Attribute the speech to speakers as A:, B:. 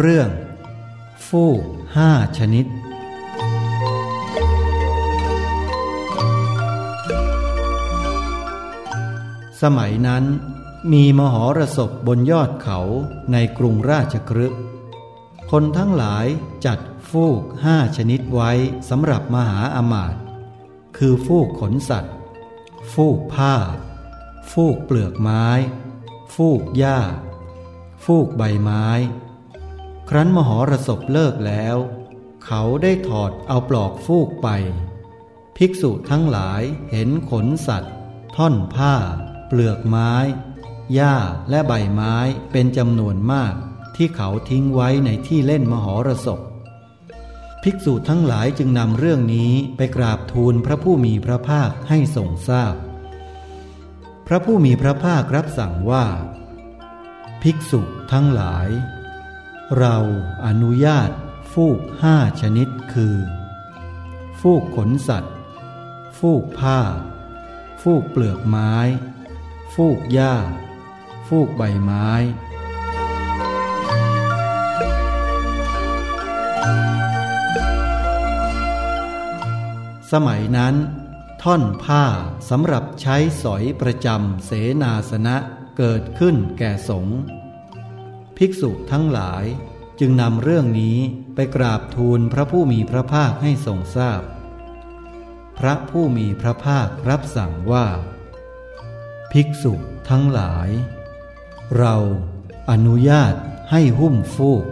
A: เรื่อง ฟูกห้าชนิด สมัยนั้น มีมหรสพบนยอดเขาในกรุงราชครึกคนทั้งหลายจัดฟูกห้าชนิดไว้สำหรับมหาอมาตย์คือฟูกขนสัตว์ ฟูกผ้า ฟูกเปลือกไม้ ฟูกหญ้า ฟูกใบไม้ ครั้นมหรสพเลิกแล้ว เขาได้ถอดเอาปลอกฟูกไป ภิกษุทั้งหลายเห็นขนสัตว์ ท่อนผ้า เปลือกไม้ หญ้าและใบไม้เป็นจำนวนมากที่เขาทิ้งไว้ในที่เล่นมหรสพภิกษุทั้งหลายจึงนำเรื่องนี้ไปกราบทูลพระผู้มีพระภาคให้ทรงทราบพพระผู้มีพระภาครับสั่งว่า ภิกษุทั้งหลาย เราอนุญาตฟูกห้าชนิดคือ ฟูกขนสัตว์ ฟูกผ้า ฟูกเปลือกไม้ ฟูกหญ้า ฟูกใบไม้สมัยนั้น ท่อนผ้าสำหรับใช้สอยประจำเสนาสนะเกิดขึ้นแก่สงฆ์ภิกษุทั้งหลาย จึงนำเรื่องนี้ไปกราบทูลพระผู้มีพระภาคให้ทรงทราบพพระผู้มีพระภาครับสั่งว่า ภิกษุทั้งหลาย เราอนุญาตให้หุ้มฟูก